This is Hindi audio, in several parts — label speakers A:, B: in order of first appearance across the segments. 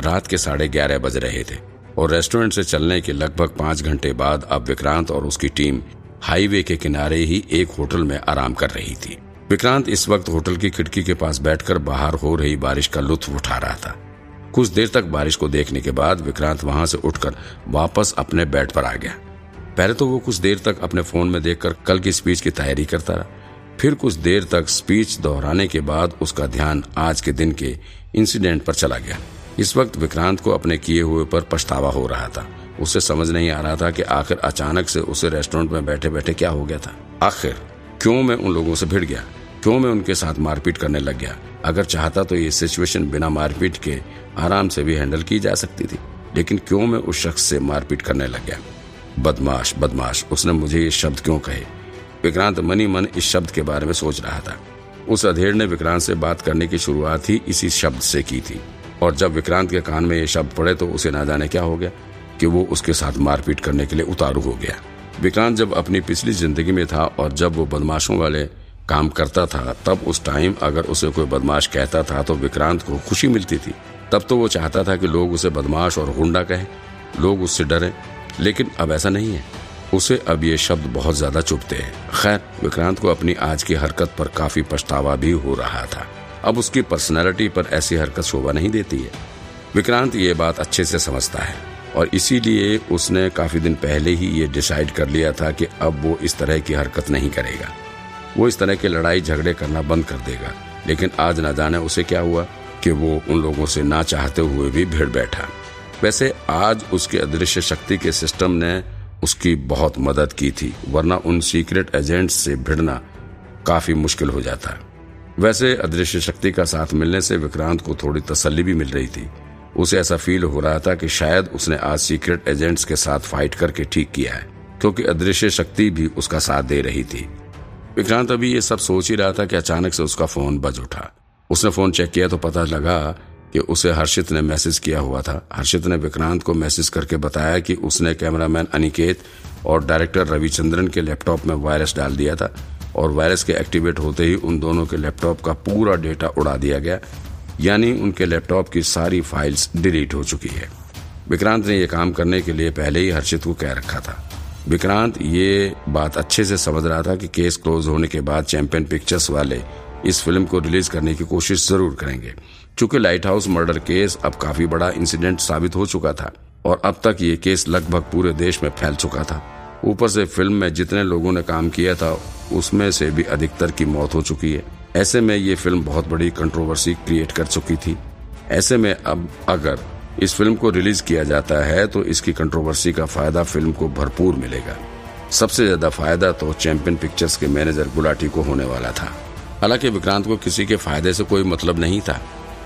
A: रात के साढ़े ग्यारह बज रहे थे और रेस्टोरेंट से चलने के लगभग पाँच घंटे बाद अब विक्रांत और उसकी टीम हाईवे के किनारे ही एक होटल में आराम कर रही थी। विक्रांत इस वक्त होटल की खिड़की के पास बैठकर बाहर हो रही बारिश का लुत्फ उठा रहा था। कुछ देर तक बारिश को देखने के बाद विक्रांत वहाँ से उठकर वापस अपने बेड पर आ गया। पहले तो वो कुछ देर तक अपने फ़ोन में देखकर कल की स्पीच की तैयारी करता रहा। फिर कुछ देर तक स्पीच दोहराने के बाद उसका ध्यान आज के दिन के इंसिडेंट पर चला गया। इस वक्त विक्रांत को अपने किए हुए पर पछतावा हो रहा था। उसे समझ नहीं आ रहा था कि आखिर अचानक से उसे रेस्टोरेंट में बैठे बैठे क्या हो गया था। आखिर क्यों मैं उन लोगों से भिड़ गया? क्यों मैं उनके साथ मारपीट करने लग गया? अगर चाहता तो ये सिचुएशन बिना मारपीट के आराम से भी हैंडल की जा सकती थी। लेकिन क्यों मैं उस शख्स से मारपीट करने लग गया? बदमाश बदमाश, उसने मुझे ये शब्द क्यों कहे? विक्रांत मनी मन इस शब्द के बारे में सोच रहा था। उस अधेड़ ने विक्रांत से बात करने की शुरुआत ही इसी शब्द से की थी। और जब विक्रांत के कान में ये शब्द पड़े तो उसे ना जाने क्या हो गया कि वो उसके साथ मारपीट करने के लिए उतारू हो गया। विक्रांत जब अपनी पिछली ज़िंदगी में था और जब वो बदमाशों वाले काम करता था, तब उस टाइम अगर उसे कोई बदमाश कहता था तो विक्रांत को खुशी मिलती थी। तब तो वो चाहता था कि लोग उसे बदमाश और गुंडा कहें। लोग उससे डरे, लेकिन अब ऐसा नहीं है। उसे अब ये शब्द बहुत ज़्यादा चुभते हैं। खैर, विक्रांत को अपनी आज की हरकत पर काफ़ी पछतावा भी हो रहा था। अब उसकी पर्सनैलिटी पर ऐसी हरकत शोभा नहीं देती है। विक्रांत ये बात अच्छे से समझता है और इसीलिए उसने काफ़ी दिन पहले ही ये डिसाइड कर लिया था कि अब वो इस तरह की हरकत नहीं करेगा। वो इस तरह के लड़ाई झगड़े करना बंद कर देगा, लेकिन आज न जाने उसे क्या हुआ कि वो उन लोगों से ना चाहते हुए भी भिड़ बैठा। वैसे आज उसके अदृश्य शक्ति के सिस्टम ने उसकी बहुत मदद की थी, वरना उन सीक्रेट एजेंट्स से भिड़ना काफ़ी मुश्किल हो जाता। वैसे अदृश्य शक्ति का साथ मिलने से विक्रांत को थोड़ी तसल्ली भी मिल रही थी। उसे ऐसा फील हो रहा था कि शायद उसने आज सीक्रेट एजेंट्स के साथ फाइट करके ठीक किया है, क्योंकि अदृश्य शक्ति भी उसका साथ दे रही थी। विक्रांत अभी ये सब सोच ही रहा था कि अचानक से उसका फ़ोन बज उठा। उसने फ़ोन चेक किया तो पता लगा कि उसे हर्षित ने मैसेज किया हुआ था। हर्षित ने विक्रांत को मैसेज करके बताया कि उसने कैमरामैन अनिकेत और डायरेक्टर रविचंद्रन के लैपटॉप में वायरस डाल दिया था। और वायरस के एक्टिवेट होते ही उन दोनों के लैपटॉप का पूरा डेटा उड़ा दिया गया। यानी उनके लैपटॉप की सारी फाइल्स डिलीट हो चुकी है। विक्रांत ने यह काम करने के लिए पहले ही हर्षित को कह रखा था। विक्रांत, ये बात अच्छे से समझ रहा था कि केस क्लोज होने के बाद चैंपियन पिक्चर्स वाले इस फ़िल्म को रिलीज़ करने की कोशिश ज़रूर करेंगे। चूँकि लाइट हाउस मर्डर केस अब काफ़ी बड़ा इंसिडेंट साबित हो चुका था और अब तक ये केस लगभग पूरे देश में फैल चुका था। ऊपर से फ़िल्म में जितने लोगों ने काम किया था उसमें से भी अधिकतर की मौत हो चुकी है। ऐसे में ये फ़िल्म बहुत बड़ी कंट्रोवर्सी क्रिएट कर चुकी थी। ऐसे में अब अगर इस फ़िल्म को रिलीज़ किया जाता है तो इसकी कंट्रोवर्सी का फ़ायदा फ़िल्म को भरपूर मिलेगा। सबसे ज़्यादा फ़ायदा तो चैंपियन पिक्चर्स के मैनेजर गुलाटी को होने वाला था। हालाँकि विक्रांत को किसी के फ़ायदे से कोई मतलब नहीं था।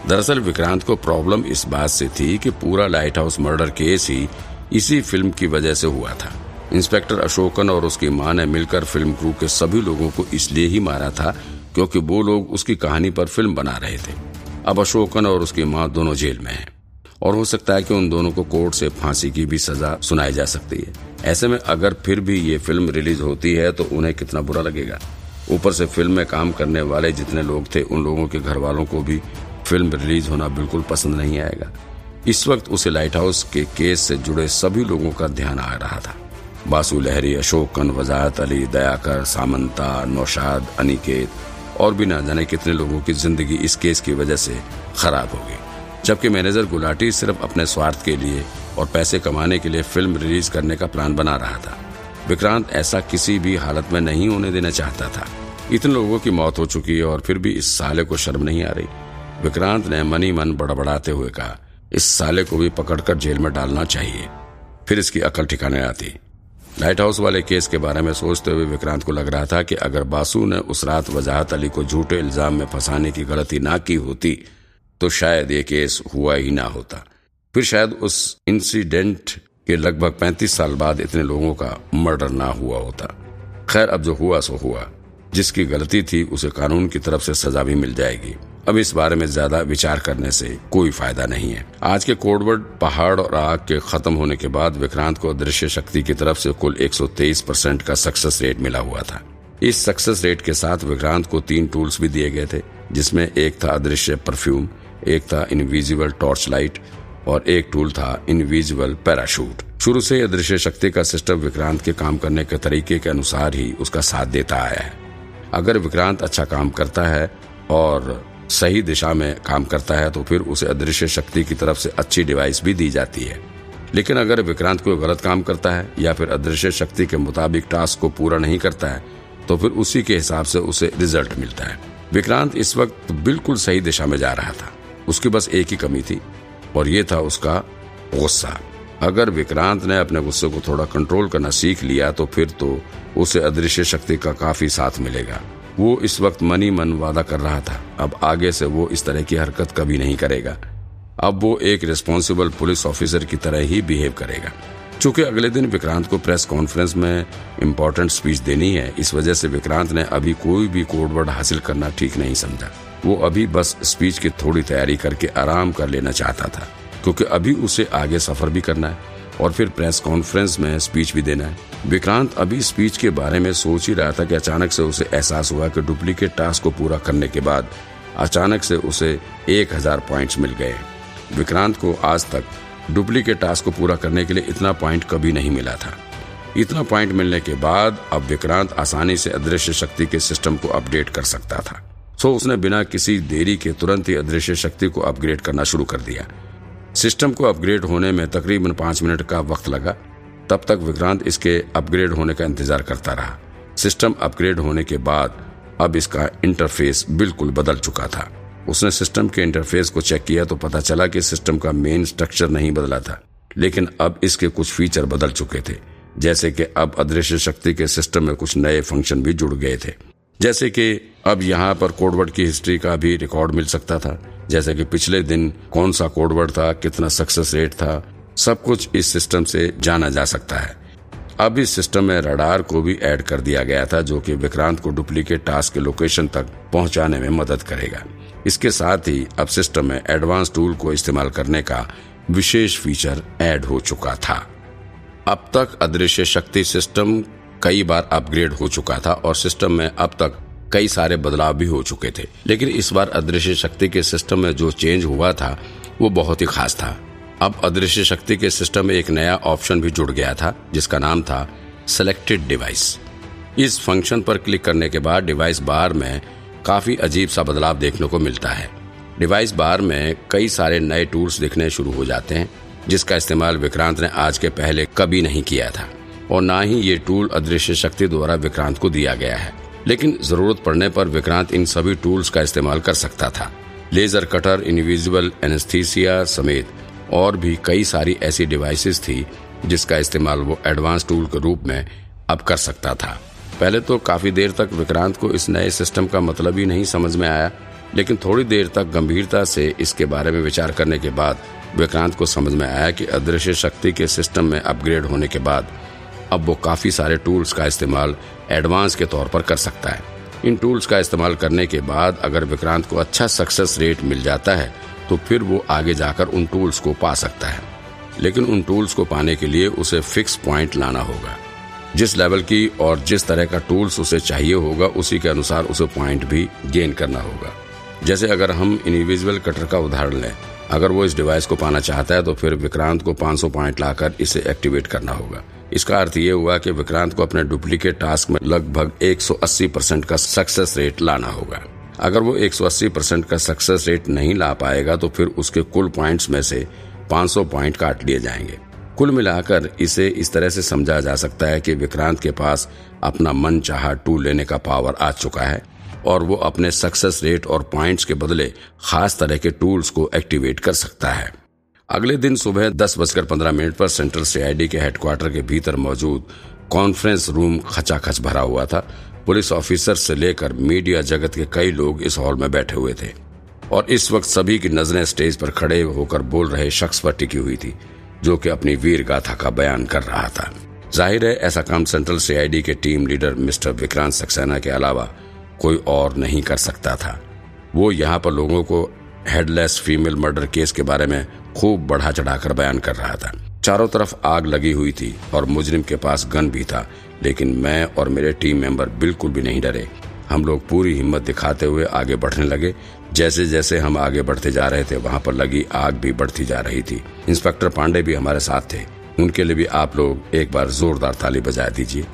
A: दरअसल विक्रांत को प्रॉब्लम इस बात से थी कि पूरा लाइट हाउस मर्डर केस ही इसी फ़िल्म की वजह से हुआ था। इंस्पेक्टर अशोकन और उसकी माँ ने मिलकर फ़िल्म क्रू के सभी लोगों को इसलिए ही मारा था क्योंकि वो लोग उसकी कहानी पर फ़िल्म बना रहे थे। अब अशोकन और उसकी माँ दोनों जेल में हैं। और हो सकता है कि उन दोनों को कोर्ट से फांसी की भी सजा सुनाई जा सकती है। ऐसे में अगर फिर भी ये फ़िल्म रिलीज़ होती है तो उन्हें कितना बुरा लगेगा? ऊपर से फ़िल्म में काम करने वाले जितने लोग थे, उन लोगों के घर वालों को भी फ़िल्म रिलीज़ होना बिल्कुल पसंद नहीं आएगा। इस वक्त उसे लाइट हाउस के केस से जुड़े सभी लोगों का ध्यान आ रहा था। बासु लहरी अशोकन वजाहत अली, दयाकर, सामंता, नौशाद, अनिकेत और भी जाने कितने लोगों की ज़िंदगी इस केस की वजह से खराब हो गई। जबकि मैनेजर गुलाटी सिर्फ़ अपने स्वार्थ के लिए और पैसे कमाने के लिए फ़िल्म रिलीज़ करने का प्लान बना रहा था। विक्रांत ऐसा किसी भी हालत में नहीं होने देना चाहता था। इतने लोगों की मौत हो चुकी है और फिर भी इस साले को शर्म नहीं आ रही। विक्रांत ने मनी मन बड़बड़ाते हुए कहा, इस साले को भी पकड़कर जेल में डालना चाहिए। फिर इसकी अकल ठिकाने आती। लाइट हाउस वाले केस के बारे में सोचते हुए विक्रांत को लग रहा था कि अगर बासु ने उस रात वजाहत अली को झूठे इल्ज़ाम में फंसाने की गलती ना की होती तो शायद ये केस हुआ ही ना होता। फिर शायद उस इंसिडेंट के लगभग 35 साल बाद इतने लोगों का मर्डर ना हुआ होता। खैर, अब जो हुआ, सो हुआ। जिसकी गलती थी, उसे कानून की तरफ़ से सजा भी मिल जाएगी। अब इस बारे में ज़्यादा विचार करने से कोई फ़ायदा नहीं है। आज के कोडवर्ड पहाड़ और आग के खत्म होने के बाद विक्रांत को दृश्य शक्ति की तरफ़ से कुल 123 परसेंट का सक्सेस रेट मिला हुआ था। इस सक्सेस रेट के साथ विक्रांत को तीन टूल्स भी दिए गए थे, जिसमें एक था अदृश्य परफ्यूम, एक था इनविजिबल टॉर्च लाइट और एक टूल था इनविजिबल पैराशूट शुरू से अदृश्य शक्ति का सिस्टम विक्रांत के काम करने के तरीके के अनुसार ही उसका साथ देता आया है। अगर विक्रांत अच्छा काम करता है और सही दिशा में काम करता है तो फिर उसे अदृश्य शक्ति की तरफ़ से अच्छी डिवाइस भी दी जाती है। लेकिन अगर विक्रांत कोई गलत काम करता है, या फिर अदृश्य शक्ति के मुताबिक टास्क को पूरा नहीं करता है तो फिर उसी के हिसाब से उसे रिज़ल्ट मिलता है। विक्रांत इस वक्त बिल्कुल सही दिशा में जा रहा था। उसकी बस एक ही कमी थी, और ये था उसका गुस्सा। अगर विक्रांत ने अपने गुस्से को थोड़ा कंट्रोल करना सीख लिया तो फिर तो उसे अदृश्य शक्ति का काफ़ी साथ मिलेगा। वो इस वक्त मनी मन वादा कर रहा था। अब आगे से वो इस तरह की हरकत कभी नहीं करेगा। अब वो एक रिस्पॉन्सिबल पुलिस ऑफिसर की तरह ही बिहेव करेगा। चूँकि अगले दिन विक्रांत को प्रेस कॉन्फ्रेंस में इम्पोर्टेंट स्पीच देनी है, इस वजह से विक्रांत ने अभी कोई भी कोडवर्ड हासिल करना ठीक नहीं समझा। वो अभी बस स्पीच की थोड़ी तैयारी करके आराम कर लेना चाहता था, क्योंकि अभी उसे आगे सफ़र भी करना है। और फिर प्रेस कॉन्फ्रेंस में स्पीच भी देना है। विक्रांत अभी स्पीच के बारे में सोच ही रहा था कि अचानक से उसे एहसास हुआ कि डुप्लीकेट टास्क को पूरा करने के बाद अचानक से उसे एक हज़ार पॉइंट मिल गए। विक्रांत को आज तक डुप्लीकेट टास्क को पूरा करने के लिए इतना पॉइंट कभी नहीं मिला था। इतना पॉइंट मिलने के बाद अब विक्रांत आसानी से अदृश्य शक्ति के सिस्टम को अपडेट कर सकता था। सो उसने बिना किसी देरी के तुरंत ही अदृश्य शक्ति को अपग्रेड करना शुरू कर दिया। सिस्टम को अपग्रेड होने में तकरीबन पाँच मिनट का वक्त लगा, तब तक विक्रांत इसके अपग्रेड होने का इंतज़ार करता रहा। सिस्टम अपग्रेड होने के बाद, अब इसका इंटरफेस बिल्कुल बदल चुका था। उसने सिस्टम के इंटरफेस को चेक किया तो पता चला कि सिस्टम का मेन स्ट्रक्चर नहीं बदला था, लेकिन अब इसके कुछ फीचर बदल चुके थे, जैसे कि अब अदृश्य शक्ति के सिस्टम में कुछ नए फ़ंक्शन भी जुड़ गए थे। जैसे कि अब यहाँ पर कोडवर्ड की हिस्ट्री का भी रिकॉर्ड मिल सकता था। जैसे कि पिछले दिन कौन सा कोडवर्ड था, कितना सक्सेस रेट था, सब कुछ इस सिस्टम से जाना जा सकता है। अब इस सिस्टम में रडार को भी ऐड कर दिया गया था, जो कि विक्रांत को डुप्लीकेट टास्क के लोकेशन तक पहुँचाने में मदद करेगा। इसके साथ ही अब सिस्टम में एडवांस टूल को इस्तेमाल करने का विशेष फीचर ऐड हो चुका था। अब तक अदृश्य शक्ति सिस्टम कई बार अपग्रेड हो चुका था और सिस्टम में अब तक कई सारे बदलाव भी हो चुके थे। लेकिन इस बार अदृश्य शक्ति के सिस्टम में जो चेंज हुआ था, वो बहुत ही खास था। अब अदृश्य शक्ति के सिस्टम में एक नया ऑप्शन भी जुड़ गया था, जिसका नाम था सिलेक्टेड डिवाइस इस फ़ंक्शन पर क्लिक करने के बाद डिवाइस बार में काफ़ी अजीब सा बदलाव देखने को मिलता है। डिवाइस बार में कई सारे नए टूल्स दिखने शुरू हो जाते हैं, जिसका इस्तेमाल विक्रांत ने आज के पहले कभी नहीं किया था। और न ही ये टूल अदृश्य शक्ति द्वारा विक्रांत को दिया गया है। लेकिन ज़रूरत पड़ने पर विक्रांत इन सभी टूल्स का इस्तेमाल कर सकता था। लेजर कटर, इनविजिबल एनेस्थीसिया समेत और भी कई सारी ऐसी डिवाइसेस थी जिसका इस्तेमाल वो एडवांस टूल के रूप में अब कर सकता था। पहले तो काफ़ी देर तक विक्रांत को इस नए सिस्टम का मतलब ही नहीं समझ में आया, लेकिन थोड़ी देर तक गंभीरता से इसके बारे में विचार करने के बाद विक्रांत को समझ में आया कि अदृश्य शक्ति के सिस्टम में अपग्रेड होने के बाद अब वो काफ़ी सारे टूल्स का इस्तेमाल एडवांस के तौर पर कर सकता है। इन टूल्स का इस्तेमाल करने के बाद अगर विक्रांत को अच्छा सक्सेस रेट मिल जाता है तो फिर वो आगे जाकर उन टूल्स को पा सकता है। लेकिन उन टूल्स को पाने के लिए उसे फिक्स पॉइंट लाना होगा। जिस लेवल की और जिस तरह का टूल्स उसे चाहिए होगा, उसी के अनुसार उसे पॉइंट भी गेन करना होगा। जैसे अगर हम इनिविजुअल कटर का उदाहरण लें अगर वो इस डिवाइस को पाना चाहता है तो फिर विक्रांत को 500 पॉइंट लाकर इसे एक्टिवेट करना होगा। इसका अर्थ ये हुआ कि विक्रांत को अपने डुप्लीकेट टास्क में लगभग 180 परसेंट का सक्सेस रेट लाना होगा। अगर वो 180 परसेंट का सक्सेस रेट नहीं ला पाएगा तो फिर उसके कुल पॉइंट्स में से 500 पॉइंट काट लिए जाएँगे। कुल मिलाकर इसे इस तरह से समझा जा सकता है कि विक्रांत के पास अपना मन चाह टूल लेने का पावर आ चुका है। और वो अपने सक्सेस रेट और पॉइंट्स के बदले खास तरह के टूल्स को एक्टिवेट कर सकता है। अगले दिन सुबह दस बजकर पंद्रह मिनट पर सेंट्रल सीआईडी के हेडक्वार्टर के भीतर मौजूद कॉन्फ्रेंस रूम खचाखच भरा हुआ था। पुलिस ऑफिसर से लेकर मीडिया जगत के कई लोग इस हॉल में बैठे हुए थे। और इस वक्त सभी की नज़रें स्टेज पर खड़े होकर बोल रहे शख्स पर टिकी हुई थी, जो कि अपनी वीर गाथा का बयान कर रहा था। ज़ाहिर है, ऐसा काम सेंट्रल सीआईडी के team leader mister Vikrant Saxena के अलावा कोई और नहीं कर सकता था। वो यहाँ पर लोगों को हेडलेस फीमेल मर्डर केस के बारे में खूब बढ़ा चढ़ाकर बयान कर रहा था। चारों तरफ़ आग लगी हुई थी और मुजरिम के पास गन भी था, लेकिन मैं और मेरे टीम मेंबर बिल्कुल भी नहीं डरे। हम लोग पूरी हिम्मत दिखाते हुए आगे बढ़ने लगे। जैसे जैसे हम आगे बढ़ते जा रहे थे, वहाँ पर लगी आग भी बढ़ती जा रही थी। इंस्पेक्टर पांडे भी हमारे साथ थे। उनके लिए भी आप लोग एक बार जोरदार ताली बजा दीजिए।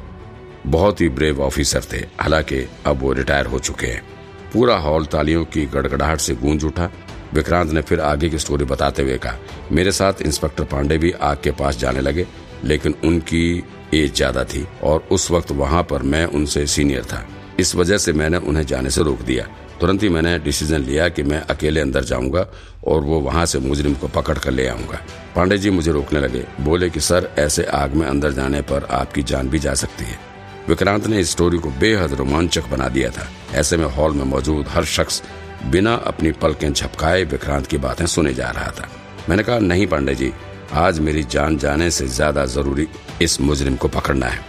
A: बहुत ही ब्रेव ऑफिसर थे, हालाँकि अब वो रिटायर हो चुके हैं। पूरा हॉल तालियों की गड़गड़ाहट से गूंज उठा। विक्रांत ने फिर आगे की स्टोरी बताते हुए कहा, मेरे साथ इंस्पेक्टर पांडे भी आग के पास जाने लगे, लेकिन उनकी एज ज़्यादा थी और उस वक्त वहाँ पर मैं उनसे सीनियर था। इस वजह से मैंने उन्हें जाने से रोक दिया। तुरंत ही मैंने डिसीज़न लिया कि मैं अकेले अंदर जाऊँगा और वो वहाँ से मुजरिम को पकड़ कर ले आऊँगा। पांडे जी मुझे रोकने लगे, बोले कि, सर, ऐसे आग में अंदर जाने पर आपकी जान भी जा सकती है। विक्रांत ने इस स्टोरी को बेहद रोमांचक बना दिया था। ऐसे में हॉल में मौजूद हर शख्स बिना अपनी पलकें झपकाए विक्रांत की बातें सुने जा रहा था। मैंने कहा, नहीं पांडे जी, आज मेरी जान जाने से ज़्यादा ज़रूरी इस मुजरिम को पकड़ना है।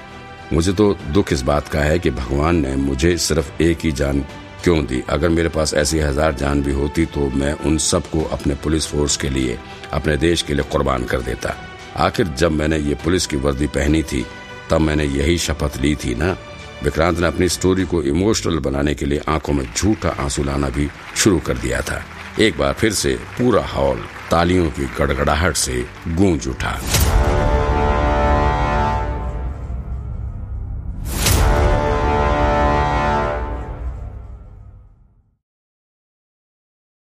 A: मुझे तो दुख इस बात का है कि भगवान ने मुझे सिर्फ़ एक ही जान क्यों दी? अगर मेरे पास ऐसी हज़ार जान भी होती तो मैं उन सबको अपने पुलिस फोर्स के लिए, अपने देश के लिए कुर्बान कर देता। आखिर जब मैंने ये पुलिस की वर्दी पहनी थी तब मैंने यही शपथ ली थी ना। विक्रांत ने अपनी स्टोरी को इमोशनल बनाने के लिए आँखों में झूठा आँसू लाना भी शुरू कर दिया था। एक बार फिर से पूरा हॉल तालियों की गड़गड़ाहट से गूंज उठा।